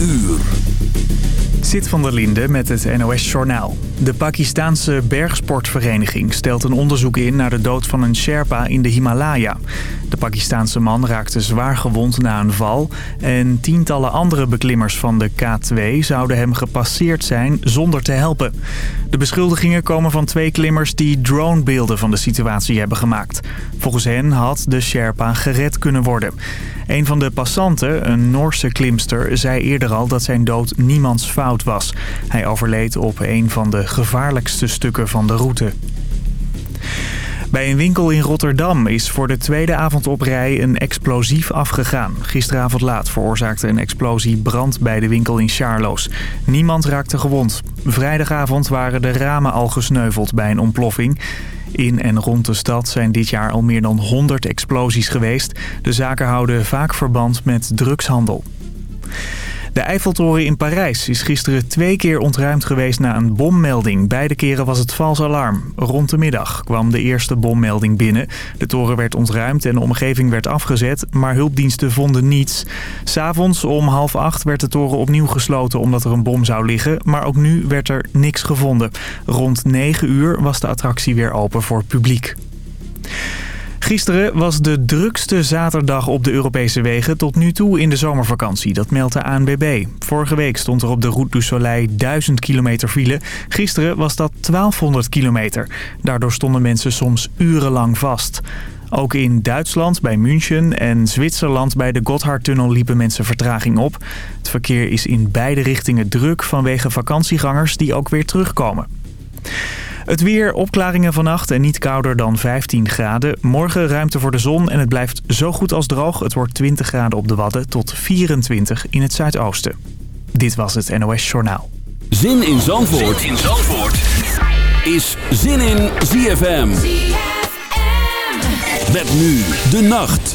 uur. Van der Linde met het NOS-journaal. De Pakistaanse bergsportvereniging stelt een onderzoek in naar de dood van een Sherpa in de Himalaya. De Pakistaanse man raakte zwaar gewond na een val... en tientallen andere beklimmers van de K2 zouden hem gepasseerd zijn zonder te helpen. De beschuldigingen komen van twee klimmers die dronebeelden van de situatie hebben gemaakt. Volgens hen had de Sherpa gered kunnen worden. Een van de passanten, een Noorse klimster, zei eerder al dat zijn dood niemands fout Hij overleed op een van de gevaarlijkste stukken van de route. Bij een winkel in Rotterdam is voor de tweede avond op rij een explosief afgegaan. Gisteravond laat veroorzaakte een explosie brand bij de winkel in Charloes. Niemand raakte gewond. Vrijdagavond waren de ramen al gesneuveld bij een ontploffing. In en rond de stad zijn dit jaar al meer dan 100 explosies geweest. De zaken houden vaak verband met drugshandel. De Eiffeltoren in Parijs is gisteren twee keer ontruimd geweest na een bommelding. Beide keren was het vals alarm. Rond de middag kwam de eerste bommelding binnen. De toren werd ontruimd en de omgeving werd afgezet, maar hulpdiensten vonden niets. S'avonds om half acht werd de toren opnieuw gesloten omdat er een bom zou liggen. Maar ook nu werd er niks gevonden. Rond 9 uur was de attractie weer open voor publiek. Gisteren was de drukste zaterdag op de Europese wegen tot nu toe in de zomervakantie. Dat meldt de ANBB. Vorige week stond er op de Route du Soleil 1000 kilometer file. Gisteren was dat 1200 kilometer. Daardoor stonden mensen soms urenlang vast. Ook in Duitsland bij München en Zwitserland bij de Gotthardtunnel liepen mensen vertraging op. Het verkeer is in beide richtingen druk vanwege vakantiegangers die ook weer terugkomen. Het weer, opklaringen vannacht en niet kouder dan 15 graden. Morgen ruimte voor de zon en het blijft zo goed als droog. Het wordt 20 graden op de Wadden tot 24 in het zuidoosten. Dit was het NOS Journaal. Zin in Zandvoort, zin in Zandvoort. is Zin in ZFM. ZFM. Met nu de nacht.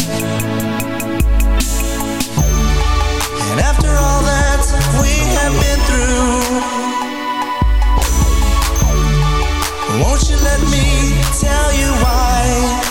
Have been through. Won't you let me tell you why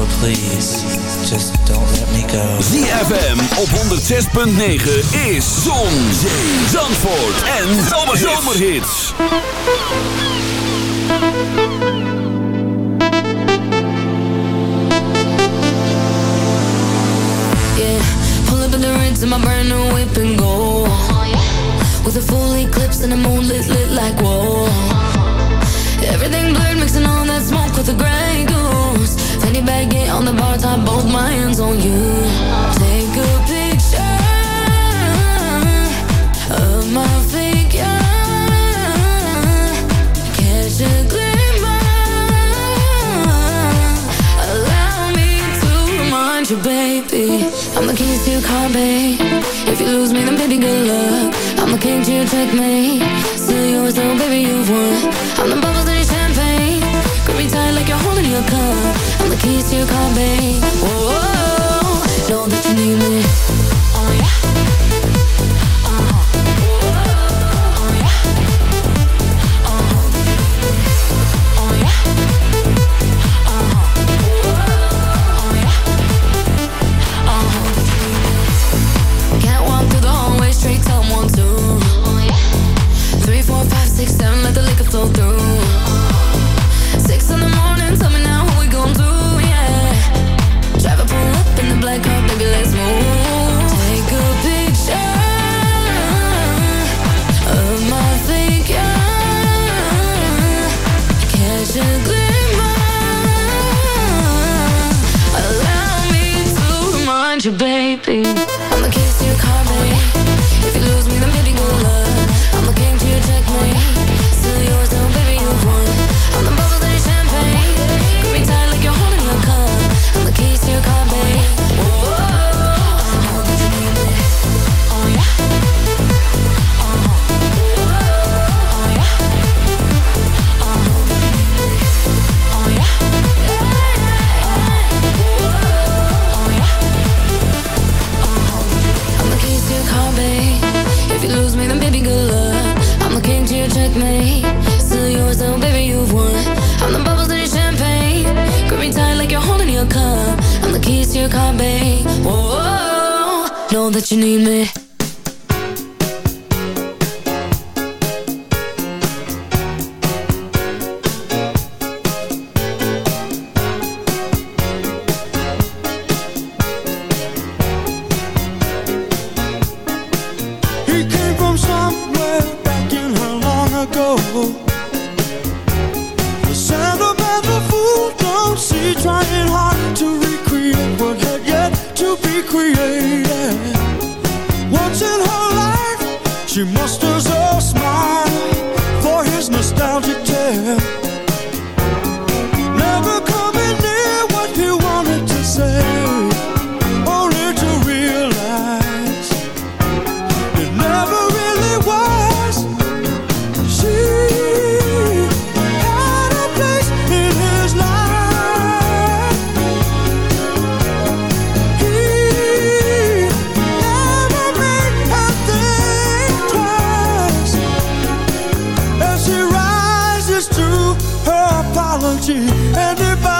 So please, just don't let me go. ZFM op 106.9 is Zon, Zee, Zandvoort en Zomerhits. Yeah, pull up in the rinse in my brand new whip and go. With a full eclipse and the moon babe. If you lose me, then baby, good luck. I'm the king to your checkmate. Still yours, though, baby, you've won. I'm the bubbles in your champagne. Grip me tight like you're holding your cup. I'm the keys to your car, babe. Whoa, know that you need me. Anybody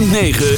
106.9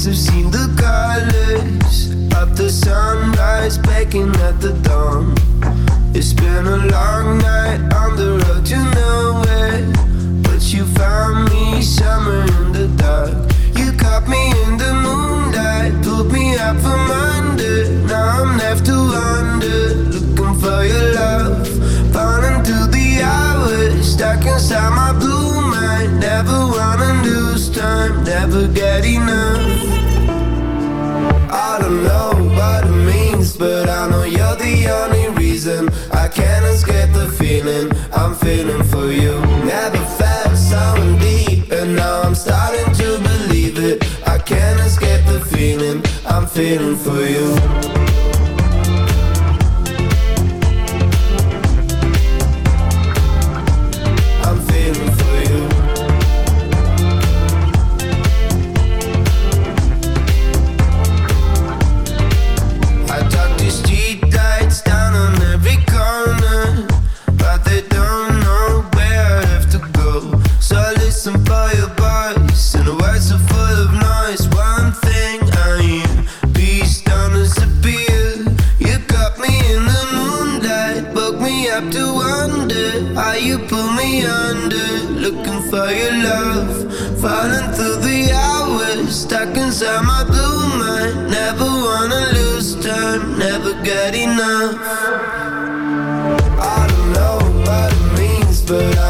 eyes have seen the colors of the sunrise baking at the dawn. It's been a long night on the road to nowhere, but you found me somewhere in the dark. You caught me in the moonlight, pulled me up from under. Now I'm left to wonder, looking for your love, falling through the hours, stuck inside my blue mind. Never wanna lose time, never get enough. I don't know what it means, but I know you're the only reason I can't escape the feeling I'm feeling for you. Never felt so deep, and now I'm starting to believe it. I can't escape the feeling I'm feeling for you. Never get enough. I don't know what it means, but I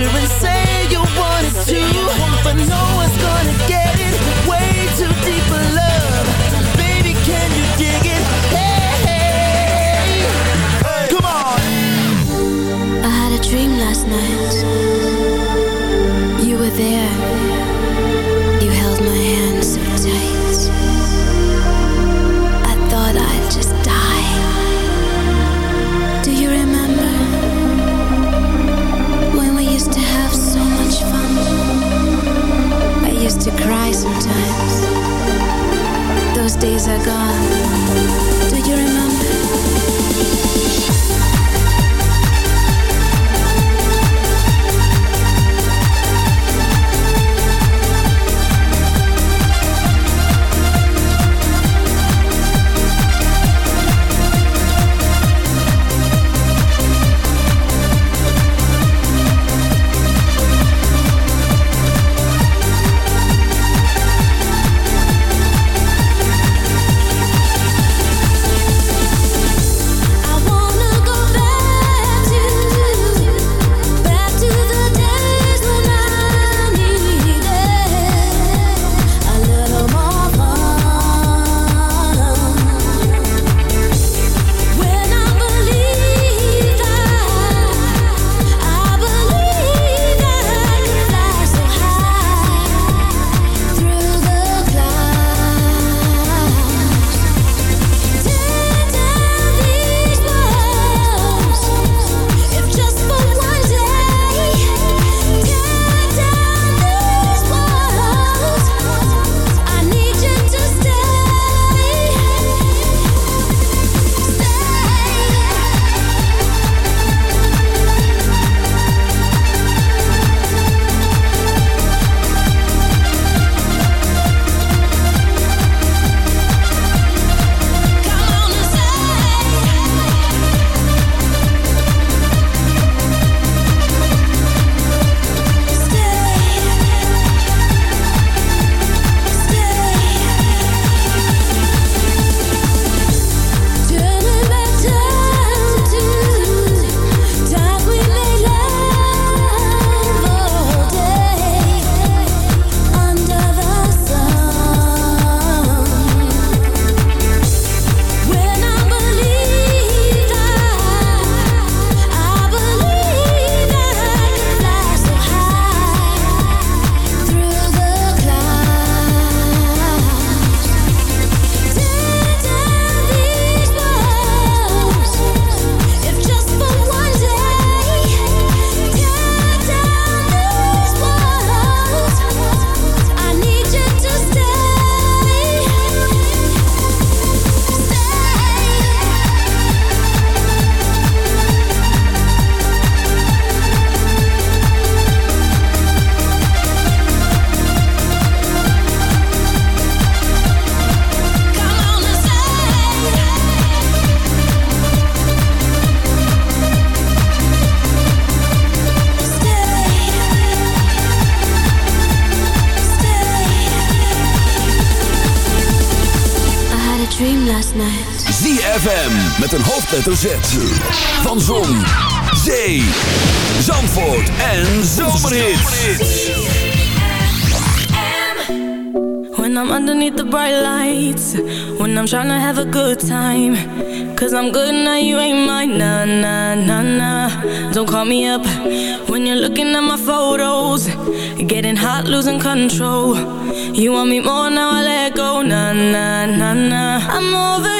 you're insane. Hoofdletter Z. Van Zon, Zee, Zandvoort en Zomerhits. When I'm underneath the bright lights When I'm trying to have a good time Cause I'm good now, you ain't mine Nah, nah, nah, nah Don't call me up When you're looking at my photos Getting hot, losing control You want me more, now I let go Nah, nah, nah, nah I'm over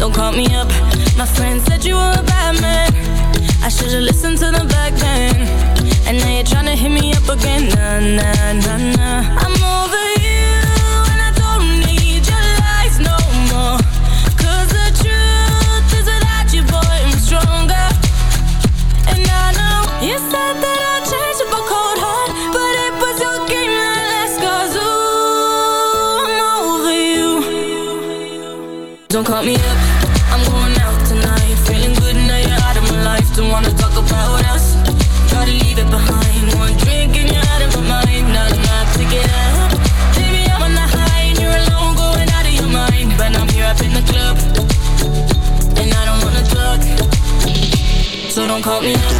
Don't call me up. My friend said you were a bad man. I should've listened to them back then. And now you're tryna hit me up again. Nah, nah, nah, nah. I'm over you And I don't need your lies no more. Cause the truth is without you, boy, I'm stronger. And I know you said that I'd change a cold heart But it was your game that ooh, I'm over you. Don't call me don't call me.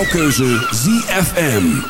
jouw keuze ZFM.